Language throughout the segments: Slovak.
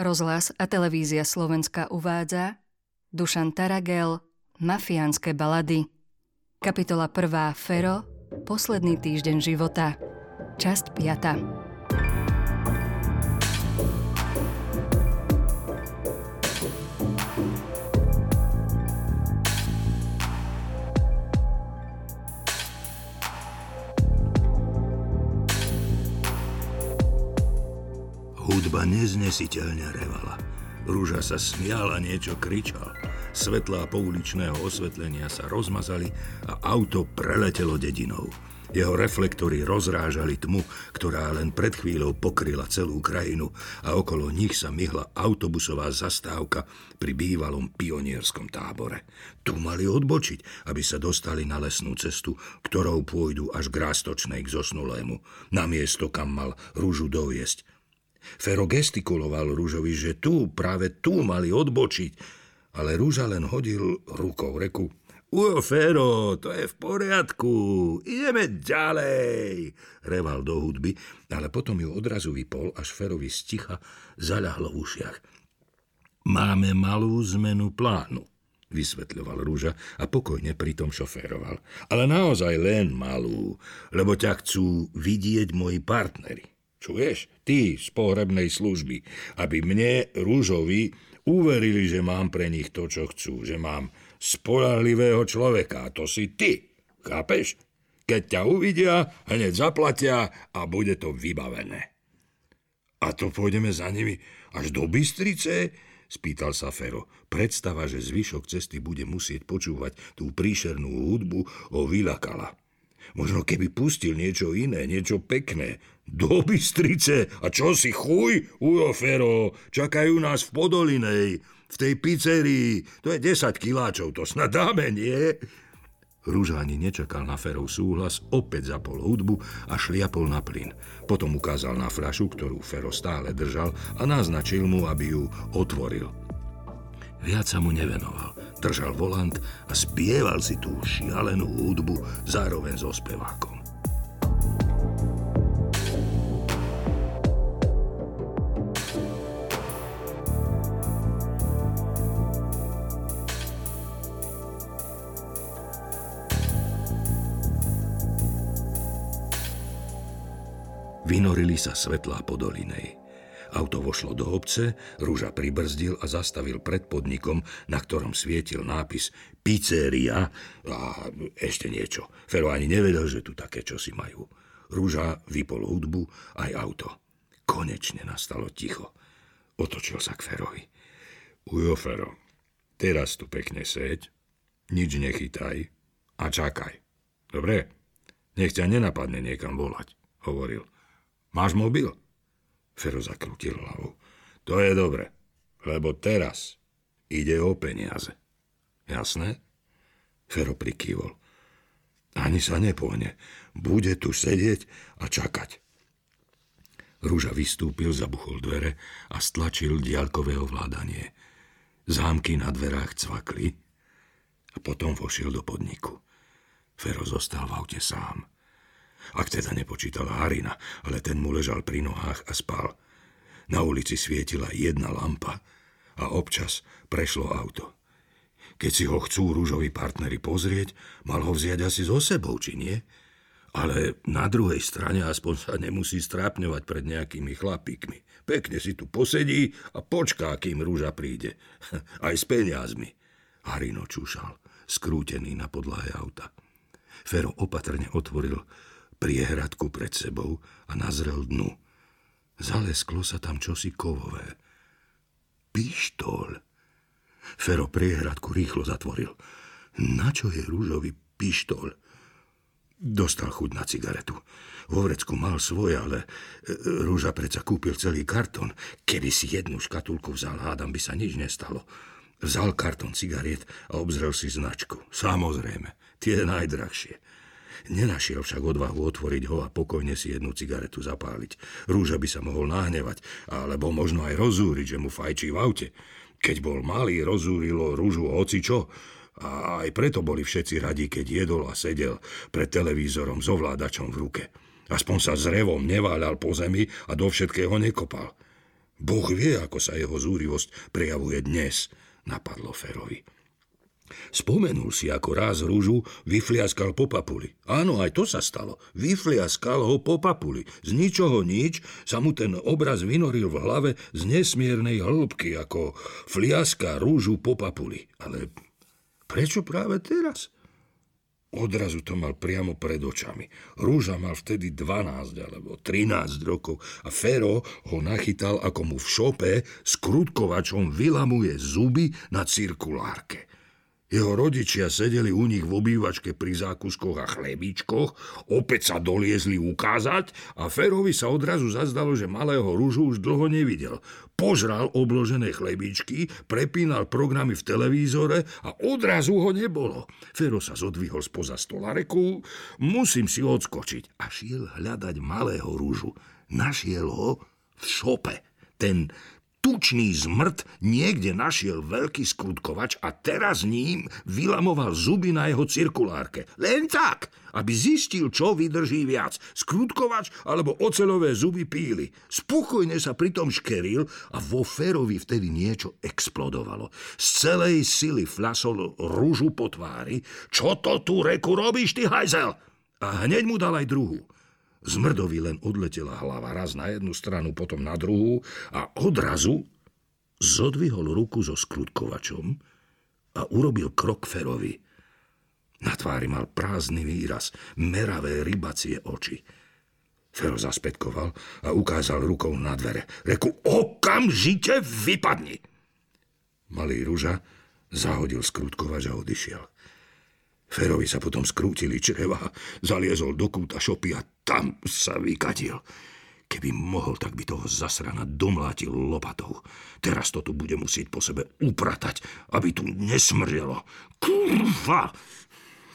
Rozhlas a televízia Slovenska uvádza Dušan Taragel Mafiánske balady Kapitola 1. Fero Posledný týždeň života Časť 5. Hudba neznesiteľne revala. Rúža sa smial a niečo kričal. Svetlá pouličného osvetlenia sa rozmazali a auto preletelo dedinou. Jeho reflektory rozrážali tmu, ktorá len pred chvíľou pokryla celú krajinu a okolo nich sa myhla autobusová zastávka pri bývalom pionierskom tábore. Tu mali odbočiť, aby sa dostali na lesnú cestu, ktorou pôjdu až k rástočnej k zosnulému, na miesto, kam mal rúžu doviesť. Fero gestikuloval Rúžovi, že tu, práve tu mali odbočiť, ale Rúža len hodil rukou reku. Ujo, Fero, to je v poriadku, ideme ďalej, reval do hudby, ale potom ju odrazu vypol, až Ferovi sticha zaľahlo v ušiach. Máme malú zmenu plánu, vysvetľoval Rúža a pokojne pritom šoféroval. Ale naozaj len malú, lebo ťa chcú vidieť moji partneri. Čuješ? Ty z pohrebnej služby. Aby mne, Rúžovi, uverili, že mám pre nich to, čo chcú. Že mám spolahlivého človeka. A to si ty. Chápeš? Keď ťa uvidia, hneď zaplatia a bude to vybavené. A to pôjdeme za nimi až do Bystrice? Spýtal sa Fero. Predstava, že zvyšok cesty bude musieť počúvať tú príšernú hudbu, ho vylakala. Možno keby pustil niečo iné, niečo pekné. Do Bystrice. A čo si chuj? Ujo, Fero, čakajú nás v Podolinej, v tej pizzerii. To je 10 kiláčov, to snad dáme, nie? Rúža ani nečakal na Ferov súhlas, opäť zapol hudbu a šliapol na plyn. Potom ukázal na fľašu, ktorú Fero stále držal a naznačil mu, aby ju otvoril. Viac sa mu nevenoval držal volant a spieval si tú šialenú hudbu zároveň so spevákom. Vynorili sa svetlá po dolinej. Auto vošlo do obce, Rúža pribrzdil a zastavil pred podnikom, na ktorom svietil nápis Pizzeria a ešte niečo. Fero ani nevedel, že tu také čosi majú. Rúža vypol hudbu aj auto. Konečne nastalo ticho. Otočil sa k Ferovi. Ujo, Fero, teraz tu pekne seď, nič nechytaj a čakaj. Dobre? Nech ťa nenapadne niekam volať, hovoril. Máš mobil? Fero zakrútil hlavou. To je dobre, lebo teraz ide o peniaze. Jasné? Fero prikývol. Ani sa nepohne. Bude tu sedieť a čakať. Rúža vystúpil, zabuchol dvere a stlačil diaľkové ovládanie. Zámky na dverách cvakli a potom vošiel do podniku. Fero zostal v aute sám. Ak teda nepočítala Harina, ale ten mu ležal pri nohách a spal. Na ulici svietila jedna lampa a občas prešlo auto. Keď si ho chcú rúžoví partnery pozrieť, mal ho vziať asi so sebou, či nie? Ale na druhej strane aspoň sa nemusí strápňovať pred nejakými chlapíkmi. Pekne si tu posedí a počká, kým rúža príde. Aj s peniazmi. Harino čúšal, skrútený na podlahe auta. Fero opatrne otvoril priehradku pred sebou a nazrel dnu. Zalesklo sa tam čosi kovové. Pištol. Fero priehradku rýchlo zatvoril. Na čo je rúžový pištol? Dostal chuť na cigaretu. Vo vrecku mal svoje, ale e, Rúža predsa kúpil celý kartón. Keby si jednu škatulku vzal, hádam by sa nič nestalo. Vzal kartón cigariet a obzrel si značku. Samozrejme, tie najdrahšie. Nenašiel však odvahu otvoriť ho a pokojne si jednu cigaretu zapáliť. Rúža by sa mohol nahnevať, alebo možno aj rozúriť, že mu fajčí v aute. Keď bol malý, rozúrilo rúžu čo. A aj preto boli všetci radi, keď jedol a sedel pred televízorom s ovládačom v ruke. Aspoň sa s revom neváľal po zemi a do všetkého nekopal. Boh vie, ako sa jeho zúrivosť prejavuje dnes, napadlo Ferovi. Spomenul si, ako raz rúžu vyfliaskal po papuli. Áno, aj to sa stalo. Vyfliaskal ho po papuli. Z ničoho nič sa mu ten obraz vynoril v hlave z nesmiernej hĺbky, ako fliaska rúžu po papuli. Ale prečo práve teraz? Odrazu to mal priamo pred očami. Rúža mal vtedy 12 alebo 13 rokov a Fero ho nachytal, ako mu v šope s krutkovačom vylamuje zuby na cirkulárke. Jeho rodičia sedeli u nich v obývačke pri zákuskoch a chlebičkoch, opäť sa doliezli ukázať a Ferovi sa odrazu zazdalo, že malého rúžu už dlho nevidel. Požral obložené chlebičky, prepínal programy v televízore a odrazu ho nebolo. Fero sa zodvihol spoza stola, reku, musím si odskočiť a šiel hľadať malého rúžu. Našiel ho v šope. Ten tučný zmrt niekde našiel veľký skrutkovač a teraz ním vylamoval zuby na jeho cirkulárke. Len tak, aby zistil, čo vydrží viac. Skrutkovač alebo ocelové zuby píly. Spokojne sa pritom škeril a vo Ferovi vtedy niečo explodovalo. Z celej sily flasol rúžu po tvári. Čo to tu reku robíš, ty hajzel? A hneď mu dal aj druhú. Zmrdovi len odletela hlava raz na jednu stranu, potom na druhú a odrazu zodvihol ruku so skrutkovačom a urobil krok Ferovi. Na tvári mal prázdny výraz, meravé rybacie oči. Fero zaspätkoval a ukázal rukou na dvere. Reku, okamžite vypadni! Malý ruža zahodil skrutkovač a odišiel. Ferovi sa potom skrútili čreva, zaliezol do kúta šopy a tam sa vykadil. Keby mohol, tak by toho zasrana domlátil lopatou. Teraz to tu bude musieť po sebe upratať, aby tu nesmrdelo. Kurva!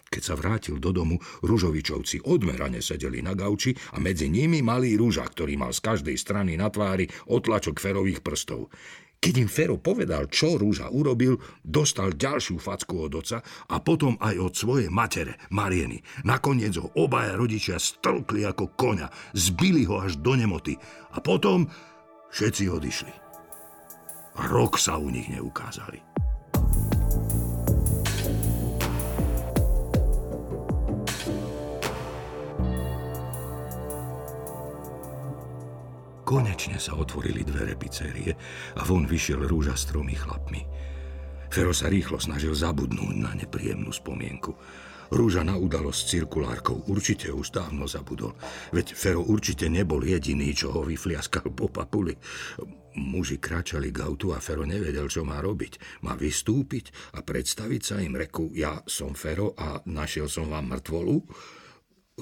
Keď sa vrátil do domu, Ružovičovci odmerane sedeli na gauči a medzi nimi malý Ruža, ktorý mal z každej strany na tvári otlačok ferových prstov. Keď im Fero povedal, čo Rúža urobil, dostal ďalšiu facku od oca a potom aj od svojej matere, Marieny. Nakoniec ho obaja rodičia stĺkli ako koňa, zbili ho až do nemoty a potom všetci odišli. Rok sa u nich neukázali. Konečne sa otvorili dvere pizzerie a von vyšiel rúža s tromi chlapmi. Fero sa rýchlo snažil zabudnúť na nepríjemnú spomienku. Rúža na udalosť s cirkulárkou určite už dávno zabudol. Veď Fero určite nebol jediný, čo ho vyfliaskal po papuli. Muži kráčali k autu a Fero nevedel, čo má robiť. Má vystúpiť a predstaviť sa im, reku, ja som Fero a našiel som vám mŕtvolu.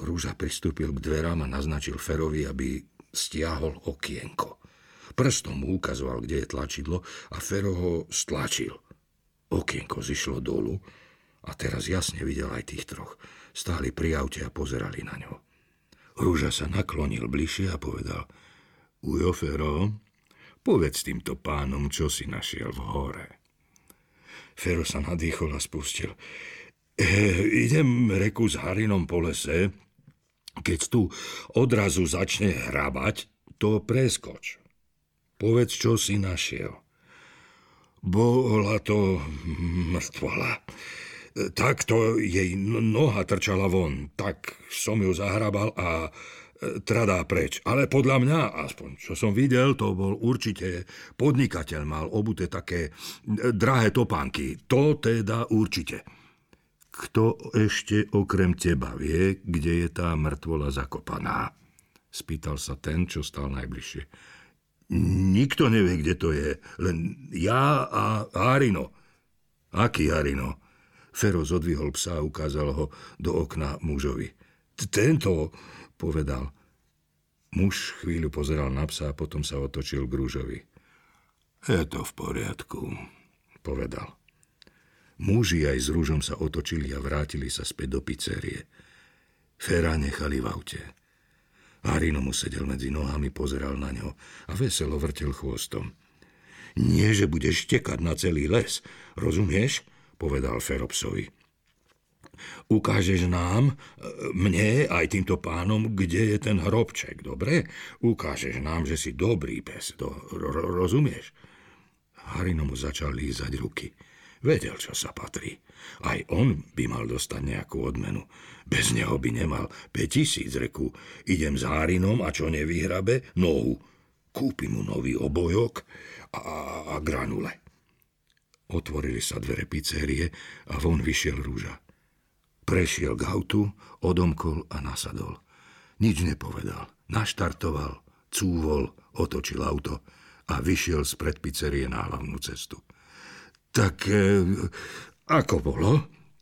Rúža pristúpil k dverám a naznačil Ferovi, aby stiahol okienko. Prstom mu ukazoval, kde je tlačidlo a Fero ho stlačil. Okienko zišlo dolu a teraz jasne videl aj tých troch. Stáli pri aute a pozerali na ňo. Rúža sa naklonil bližšie a povedal Ujo, Fero, povedz týmto pánom, čo si našiel v hore. Fero sa nadýchol a spustil. E, idem reku s Harinom po lese, keď tu odrazu začne hrabať, to preskoč. Povedz, čo si našiel. Bola to mŕtvola. Takto jej noha trčala von. Tak som ju zahrabal a e, tradá preč. Ale podľa mňa, aspoň čo som videl, to bol určite podnikateľ. Mal obuté také e, drahé topánky. To teda určite. Kto ešte okrem teba vie, kde je tá mŕtvola zakopaná? Spýtal sa ten, čo stal najbližšie. Nikto nevie, kde to je, len ja a Harino. Aký Harino? Fero zodvihol psa a ukázal ho do okna mužovi. Tento, povedal. Muž chvíľu pozeral na psa a potom sa otočil k rúžovi. Je to v poriadku, povedal. Muži aj s rúžom sa otočili a vrátili sa späť do pizzerie. Fera nechali v aute. Harino mu sedel medzi nohami, pozeral na ňo a veselo vrtel chvostom. Nie, že budeš tekať na celý les, rozumieš? povedal Feropsovi. ukážeš nám, mne aj týmto pánom, kde je ten hrobček, dobre? Ukážeš nám, že si dobrý pes, ro, rozumieš? Harino mu začal lízať ruky. Vedel, čo sa patrí. Aj on by mal dostať nejakú odmenu. Bez neho by nemal 5000 reku. Idem s Harinom a čo nevyhrabe? Nohu. Kúpi mu nový obojok a, a granule. Otvorili sa dvere pizzerie a von vyšiel rúža. Prešiel k autu, odomkol a nasadol. Nič nepovedal. Naštartoval, cúvol, otočil auto a vyšiel z predpicerie na hlavnú cestu. Tak e, ako bolo?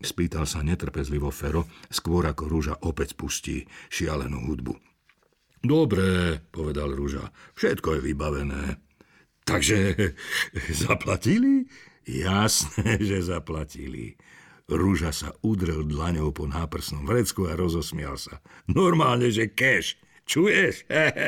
Spýtal sa netrpezlivo Fero, skôr ako Rúža opäť pustí šialenú hudbu. Dobre, povedal Rúža, všetko je vybavené. Takže zaplatili? Jasné, že zaplatili. Rúža sa udrel dlaňou po náprsnom vrecku a rozosmial sa. Normálne, že cash. Čuješ?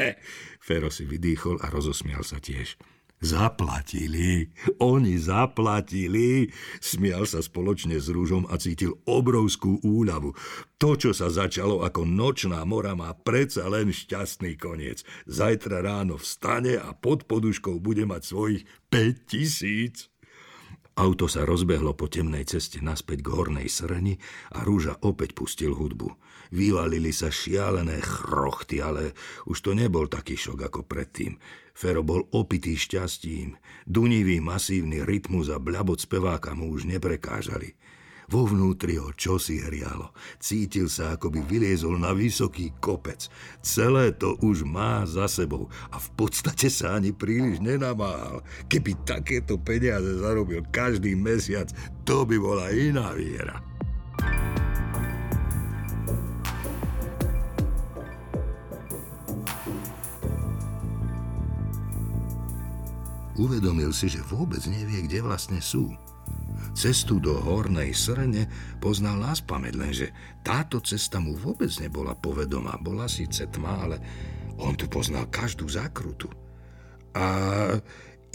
Fero si vydýchol a rozosmial sa tiež. Zaplatili, oni zaplatili. Smial sa spoločne s rúžom a cítil obrovskú úľavu. To, čo sa začalo ako nočná mora, má predsa len šťastný koniec. Zajtra ráno vstane a pod poduškou bude mať svojich 5 tisíc. Auto sa rozbehlo po temnej ceste naspäť k hornej srni a Rúža opäť pustil hudbu. Vyvalili sa šialené chrochty, ale už to nebol taký šok ako predtým. Fero bol opitý šťastím. Dunivý masívny rytmus a bľabot speváka mu už neprekážali. Vo vnútri ho čosi hrialo. Cítil sa, ako by vyliezol na vysoký kopec. Celé to už má za sebou a v podstate sa ani príliš nenamáhal. Keby takéto peniaze zarobil každý mesiac, to by bola iná viera. Uvedomil si, že vôbec nevie, kde vlastne sú. Cestu do Hornej Srne poznal nás pamäť, lenže táto cesta mu vôbec nebola povedomá. Bola síce tma, ale on tu poznal každú zákrutu. A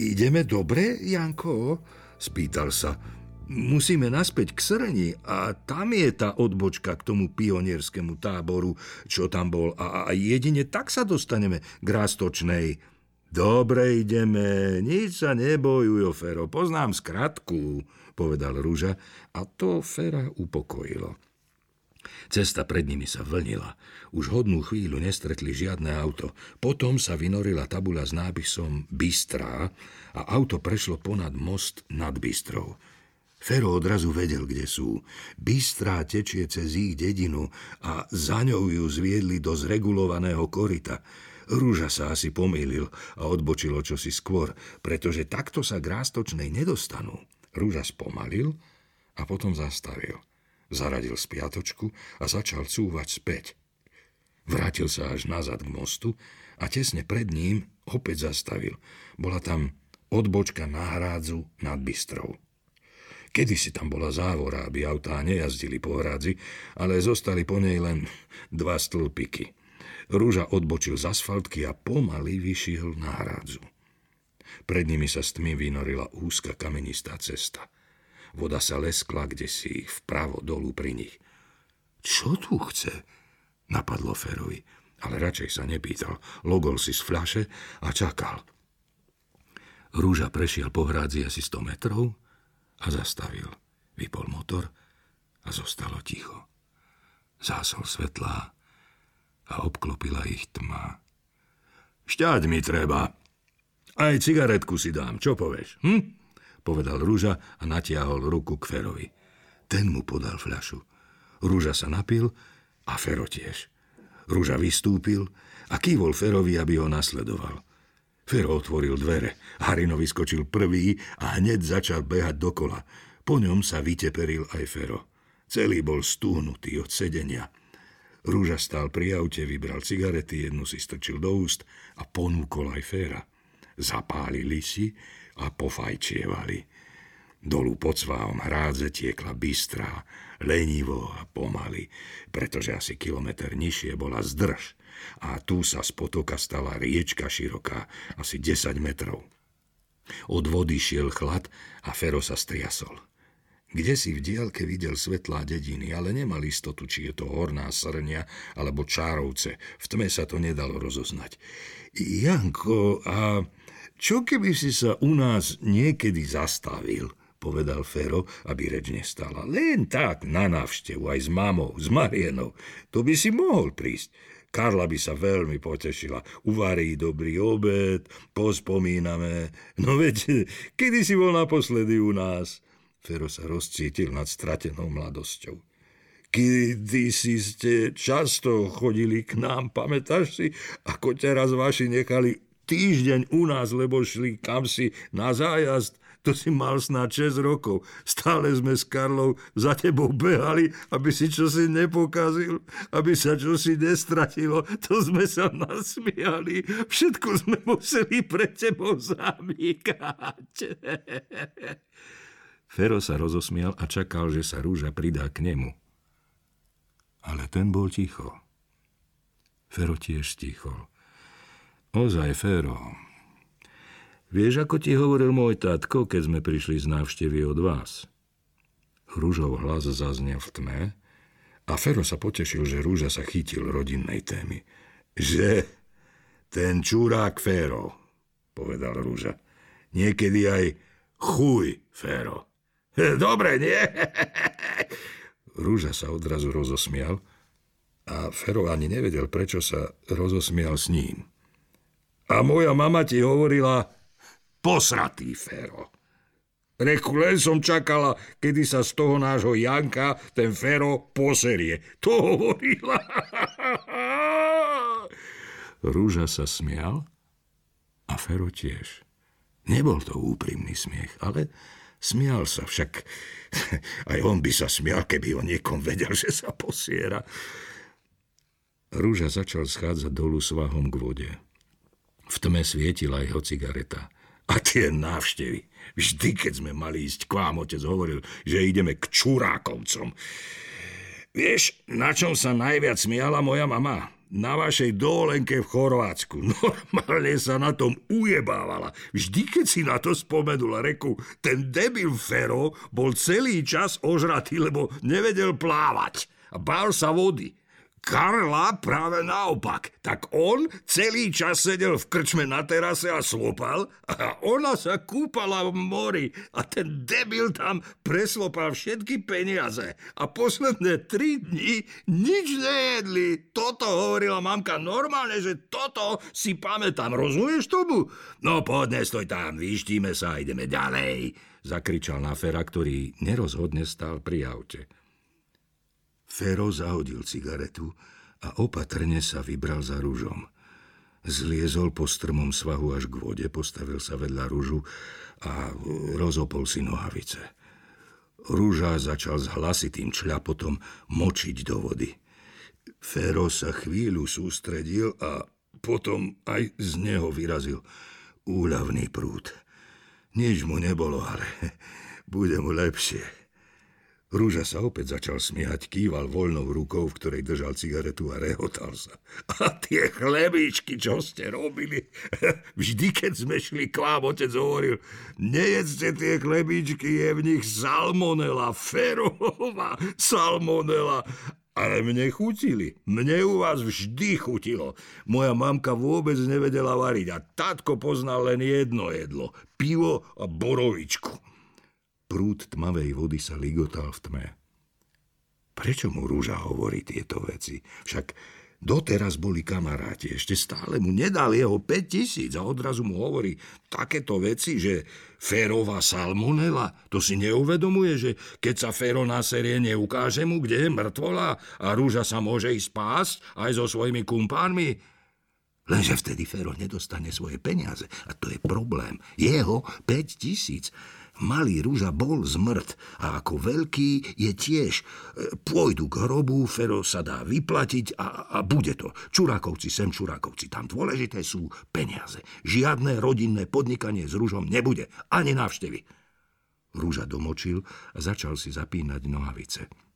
ideme dobre, Janko? Spýtal sa. Musíme naspäť k Sreni a tam je tá odbočka k tomu pionierskému táboru, čo tam bol. A, a jedine tak sa dostaneme k Rástočnej. Dobre ideme, nič sa nebojuj, Fero, poznám skratku povedal Rúža a to Fera upokojilo. Cesta pred nimi sa vlnila. Už hodnú chvíľu nestretli žiadne auto. Potom sa vynorila tabula s nápisom Bystrá a auto prešlo ponad most nad Bystrou. Fero odrazu vedel, kde sú. Bystrá tečie cez ich dedinu a za ňou ju zviedli do zregulovaného korita. Rúža sa asi pomýlil a odbočilo čosi skôr, pretože takto sa k rástočnej nedostanú. Rúža spomalil a potom zastavil. Zaradil spiatočku a začal cúvať späť. Vrátil sa až nazad k mostu a tesne pred ním opäť zastavil. Bola tam odbočka na hrádzu nad Bystrou. Kedy si tam bola závora, aby autá nejazdili po hrádzi, ale zostali po nej len dva stĺpiky. Rúža odbočil z asfaltky a pomaly vyšiel na hrádzu. Pred nimi sa s tmy vynorila úzka kamenistá cesta. Voda sa leskla kde si vpravo dolu pri nich. Čo tu chce? Napadlo Ferovi, ale radšej sa nepýtal. Logol si z fľaše a čakal. Rúža prešiel po hrádzi asi 100 metrov a zastavil. Vypol motor a zostalo ticho. Zásol svetlá a obklopila ich tma. Šťať mi treba, aj cigaretku si dám, čo povieš? Hm? Povedal Rúža a natiahol ruku k Ferovi. Ten mu podal fľašu. Rúža sa napil a Fero tiež. Rúža vystúpil a kývol Ferovi, aby ho nasledoval. Fero otvoril dvere. Harino vyskočil prvý a hneď začal behať dokola. Po ňom sa vyteperil aj Fero. Celý bol stúhnutý od sedenia. Rúža stál pri aute, vybral cigarety, jednu si strčil do úst a ponúkol aj Fera zapálili si a pofajčievali. Dolu pod sváhom hrádze tiekla bystrá, lenivo a pomaly, pretože asi kilometr nižšie bola zdrž a tu sa z potoka stala riečka široká, asi 10 metrov. Od vody šiel chlad a Fero sa striasol. Kde si v dielke videl svetlá dediny, ale nemal istotu, či je to horná srňa alebo čárovce. V tme sa to nedalo rozoznať. Janko, a čo keby si sa u nás niekedy zastavil? povedal Fero, aby reč nestala. Len tak, na návštevu, aj s mamou, s Marienou. To by si mohol prísť. Karla by sa veľmi potešila. Uvarí dobrý obed, pospomíname. No veď, kedy si bol naposledy u nás? Fero sa rozcítil nad stratenou mladosťou. Kedy si ste často chodili k nám, pamätáš si, ako teraz vaši nechali týždeň u nás, lebo šli kam si na zájazd to si mal snáď 6 rokov. Stále sme s Karlou za tebou behali, aby si čosi nepokazil, aby sa čosi nestratilo. To sme sa nasmiali. Všetko sme museli pre tebou zamýkať. Fero sa rozosmial a čakal, že sa rúža pridá k nemu. Ale ten bol ticho. Fero tiež stichol. Ozaj, Fero, Vieš, ako ti hovoril môj tatko, keď sme prišli z návštevy od vás? Rúžov hlas zaznel v tme a Fero sa potešil, že Rúža sa chytil rodinnej témy. Že ten čurák Fero, povedal Rúža. Niekedy aj chuj Fero. Dobre, nie? Rúža sa odrazu rozosmial a Fero ani nevedel, prečo sa rozosmial s ním. A moja mama ti hovorila, Posratý Fero. Reku, len som čakala, kedy sa z toho nášho Janka ten Fero poserie. To hovorila. Rúža sa smial a Fero tiež. Nebol to úprimný smiech, ale smial sa však. Aj on by sa smial, keby o niekom vedel, že sa posiera. Rúža začal schádzať dolu svahom k vode. V tme svietila jeho cigareta. A tie návštevy. Vždy, keď sme mali ísť k vám, otec hovoril, že ideme k Čurákovcom. Vieš, na čom sa najviac smiala moja mama? Na vašej dovolenke v Chorvátsku. Normálne sa na tom ujebávala. Vždy, keď si na to spomenula, reku, ten debil Fero bol celý čas ožratý, lebo nevedel plávať. A bál sa vody. Karla práve naopak. Tak on celý čas sedel v krčme na terase a slopal a ona sa kúpala v mori a ten debil tam preslopal všetky peniaze a posledné tri dni nič nejedli. Toto hovorila mamka normálne, že toto si pamätám. Rozumieš tomu? No pohodne, stoj tam, vyštíme sa a ideme ďalej, zakričal na Fera, ktorý nerozhodne stál pri aute. Fero zahodil cigaretu a opatrne sa vybral za rúžom. Zliezol po strmom svahu až k vode, postavil sa vedľa rúžu a rozopol si nohavice. Rúža začal s hlasitým čľapotom močiť do vody. Fero sa chvíľu sústredil a potom aj z neho vyrazil úľavný prúd. Nič mu nebolo, ale bude mu lepšie. Rúža sa opäť začal smiať, kýval voľnou rukou, v ktorej držal cigaretu a rehotal sa. A tie chlebíčky, čo ste robili? Vždy, keď sme šli k vám, otec hovoril, nejedzte tie chlebíčky, je v nich salmonela, ferová salmonela. Ale mne chutili. Mne u vás vždy chutilo. Moja mamka vôbec nevedela variť a tatko poznal len jedno jedlo. Pivo a borovičku. Prúd tmavej vody sa ligotal v tme. Prečo mu rúža hovorí tieto veci? Však doteraz boli kamaráti, ešte stále mu nedal jeho 5 tisíc a odrazu mu hovorí takéto veci, že Férová salmonela, to si neuvedomuje, že keď sa Féro na série neukáže mu, kde je mŕtvola a rúža sa môže ísť spásť aj so svojimi kumpánmi, Lenže vtedy Fero nedostane svoje peniaze. A to je problém. Jeho 5 tisíc. Malý rúža bol zmrt a ako veľký je tiež. E, pôjdu k hrobu, Fero sa dá vyplatiť a, a bude to. Čurákovci sem, čurákovci tam. Dôležité sú peniaze. Žiadne rodinné podnikanie s rúžom nebude. Ani návštevy. Rúža domočil a začal si zapínať nohavice.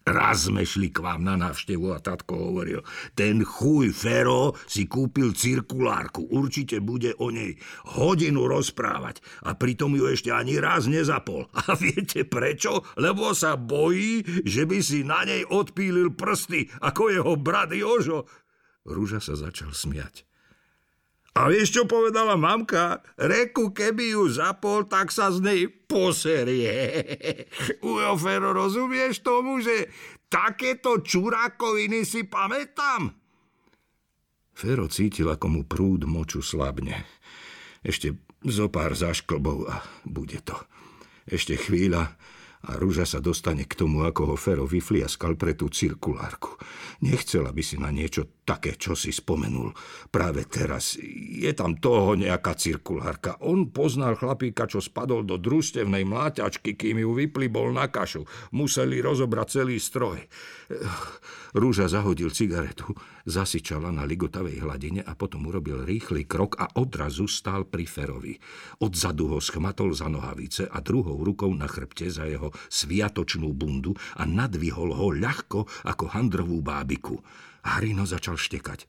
Raz sme šli k vám na návštevu a tatko hovoril, ten chuj Fero si kúpil cirkulárku, určite bude o nej hodinu rozprávať a pritom ju ešte ani raz nezapol. A viete prečo? Lebo sa bojí, že by si na nej odpílil prsty, ako jeho brat Jožo. Rúža sa začal smiať. A vieš, čo povedala mamka? Reku, keby ju zapol, tak sa z nej poserie. Ujo, Fero, rozumieš tomu, že takéto čurákoviny si pamätám? Fero cítil, ako mu prúd moču slabne. Ešte zo pár zašklbov a bude to. Ešte chvíľa a Rúža sa dostane k tomu, ako ho Fero vyfliaskal pre tú cirkulárku. Nechcela by si na niečo také, čo si spomenul. Práve teraz je tam toho nejaká cirkulárka. On poznal chlapíka, čo spadol do družstevnej mláťačky, kým ju vyplibol na kašu. Museli rozobrať celý stroj. Rúža zahodil cigaretu, zasičala na ligotavej hladine a potom urobil rýchly krok a odrazu stál pri Ferovi. Odzadu ho schmatol za nohavice a druhou rukou na chrbte za jeho sviatočnú bundu a nadvihol ho ľahko ako handrovú bábiku. Harino začal štekať.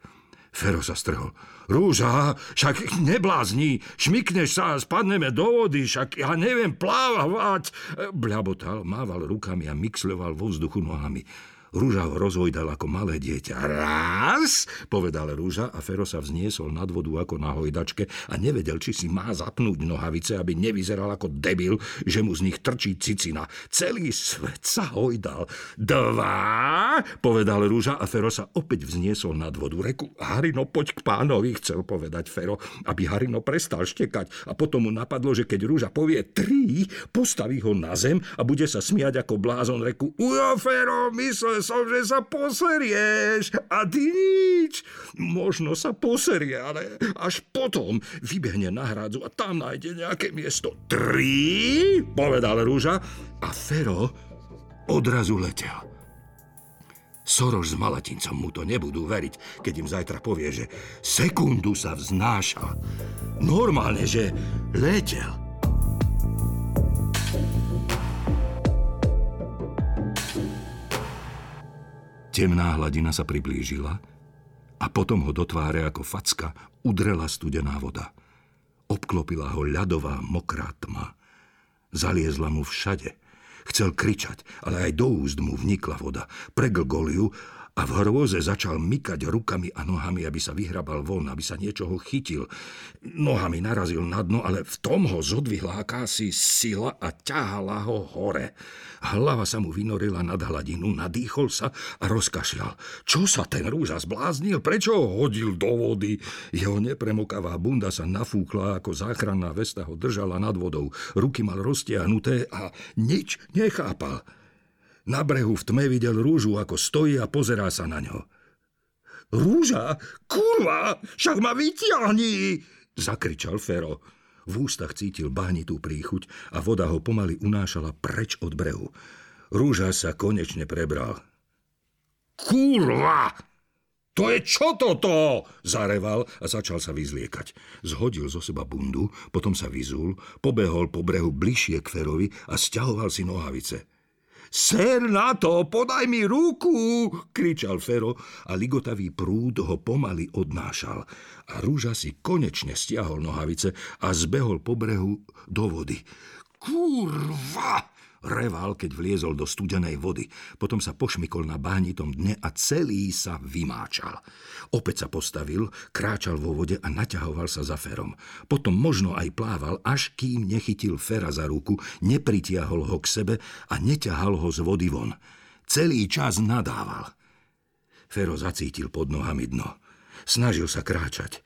Fero sa strhol. Rúža, však neblázni, šmikneš sa a spadneme do vody, však ja neviem plávať. Bľabotal, mával rukami a mixľoval vo vzduchu nohami. Rúža ho rozvojdal ako malé dieťa. Raz, povedal Rúža a Fero sa vzniesol nad vodu ako na hojdačke a nevedel, či si má zapnúť nohavice, aby nevyzeral ako debil, že mu z nich trčí cicina. Celý svet sa hojdal. Dva, povedal Rúža a Fero sa opäť vzniesol nad vodu. Reku, Harino, poď k pánovi, chcel povedať Fero, aby Harino prestal štekať a potom mu napadlo, že keď Rúža povie tri, postaví ho na zem a bude sa smiať ako blázon. Reku, ujo, Fero, myslel som, že sa poserieš a ty nič. Možno sa poserie, ale až potom vybehne na hrádzu a tam nájde nejaké miesto. Tri, povedal Rúža a Fero odrazu letel. Soroš s Malatincom mu to nebudú veriť, keď im zajtra povie, že sekundu sa vznášal. Normálne, že letel. Temná hladina sa priblížila a potom ho do tváre ako facka udrela studená voda. Obklopila ho ľadová mokrá tma. Zaliezla mu všade. Chcel kričať, ale aj do úst mu vnikla voda. Preglgol ju a v hrôze začal mykať rukami a nohami, aby sa vyhrabal von, aby sa niečoho chytil. Nohami narazil na dno, ale v tom ho zodvihla akási sila a ťahala ho hore. Hlava sa mu vynorila nad hladinu, nadýchol sa a rozkašľal. Čo sa ten rúža zbláznil? Prečo ho hodil do vody? Jeho nepremokavá bunda sa nafúkla, ako záchranná vesta ho držala nad vodou. Ruky mal roztiahnuté a nič nechápal. Na brehu v tme videl rúžu, ako stojí a pozerá sa na ňo. Rúža? Kurva! Však ma vytiahni! Zakričal Fero. V ústach cítil bahnitú príchuť a voda ho pomaly unášala preč od brehu. Rúža sa konečne prebral. Kurva! To je čo toto? Zareval a začal sa vyzliekať. Zhodil zo seba bundu, potom sa vyzul, pobehol po brehu bližšie k Ferovi a stiahoval si nohavice. Ser na to, podaj mi ruku, kričal Fero a ligotavý prúd ho pomaly odnášal. A rúža si konečne stiahol nohavice a zbehol po brehu do vody. Kurva! Reval, keď vliezol do studenej vody. Potom sa pošmykol na bahnitom dne a celý sa vymáčal. Opäť sa postavil, kráčal vo vode a naťahoval sa za Ferom. Potom možno aj plával, až kým nechytil Fera za ruku, nepritiahol ho k sebe a neťahal ho z vody von. Celý čas nadával. Fero zacítil pod nohami dno. Snažil sa kráčať.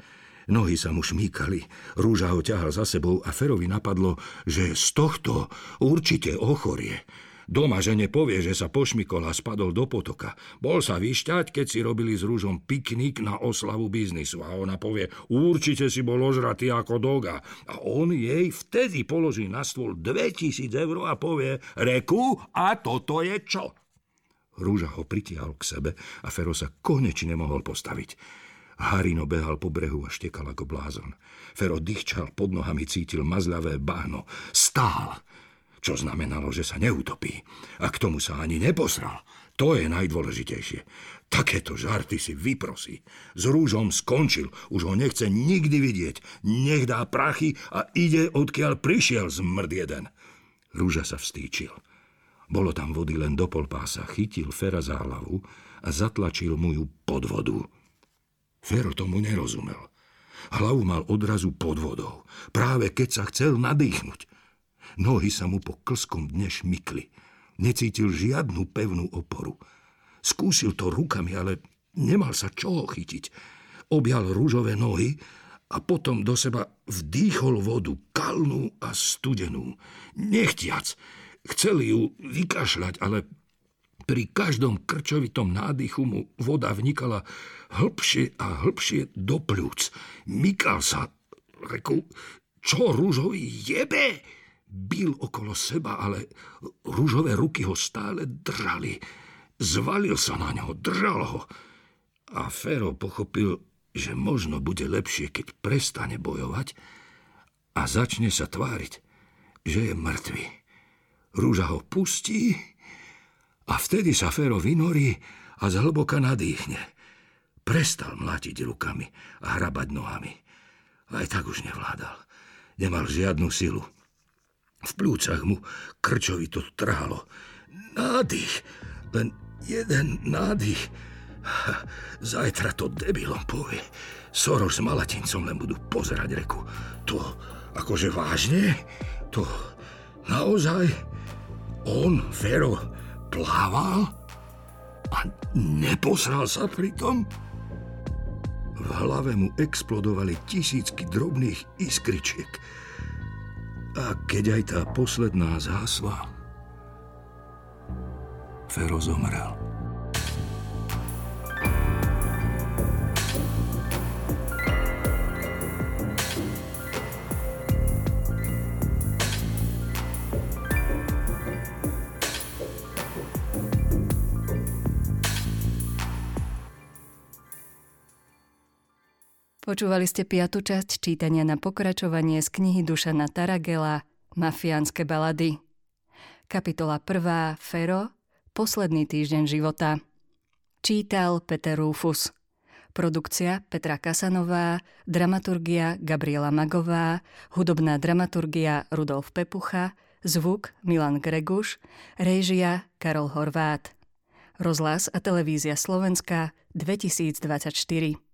Nohy sa mu šmíkali, rúža ho ťahal za sebou a Ferovi napadlo, že z tohto určite ochorie. Doma žene povie, že sa pošmikol a spadol do potoka. Bol sa vyšťať, keď si robili s rúžom piknik na oslavu biznisu a ona povie, určite si bol ožratý ako doga. A on jej vtedy položí na stôl 2000 eur a povie, reku, a toto je čo? Rúža ho pritiahol k sebe a Fero sa konečne mohol postaviť. Harino behal po brehu a štekal ako blázon. Fero dýchčal, pod nohami cítil mazľavé bahno. Stál, čo znamenalo, že sa neutopí. A k tomu sa ani neposral. To je najdôležitejšie. Takéto žarty si vyprosí. S rúžom skončil, už ho nechce nikdy vidieť. Nech dá prachy a ide, odkiaľ prišiel zmrd jeden. Rúža sa vstýčil. Bolo tam vody len do polpása, chytil Fera za hlavu a zatlačil mu ju pod vodu. Fero tomu nerozumel. Hlavu mal odrazu pod vodou, práve keď sa chcel nadýchnuť. Nohy sa mu po klskom dne šmykli. Necítil žiadnu pevnú oporu. Skúsil to rukami, ale nemal sa čoho chytiť. Objal rúžové nohy a potom do seba vdýchol vodu, kalnú a studenú. Nechtiac, chcel ju vykašľať, ale pri každom krčovitom nádychu mu voda vnikala hlbšie a hlbšie do pľúc. Mykal sa, reku, čo rúžový jebe? Bil okolo seba, ale rúžové ruky ho stále držali. Zvalil sa na ňo, držal ho. A Fero pochopil, že možno bude lepšie, keď prestane bojovať a začne sa tváriť, že je mŕtvy. Rúža ho pustí a vtedy sa Fero vynorí a zhlboka nadýchne. Prestal mlátiť rukami a hrabať nohami. Aj tak už nevládal. Nemal žiadnu silu. V plúcach mu krčovito trhalo. Nádych, len jeden nádych. Zajtra to debilom povie. Soros s Malatincom len budú pozerať reku. To akože vážne? To naozaj? On, Fero, plával? A neposral sa pritom? V hlave mu explodovali tisícky drobných iskričiek. A keď aj tá posledná zhasla, Fero zomrel. Počúvali ste piatu časť čítania na pokračovanie z knihy Dušana Taragela Mafiánske balady. Kapitola 1. Fero Posledný týždeň života. Čítal Peter Rufus. Produkcia Petra Kasanová, dramaturgia Gabriela Magová, hudobná dramaturgia Rudolf Pepucha, zvuk Milan Greguš, réžia Karol Horvát. Rozhlas a televízia Slovenska 2024.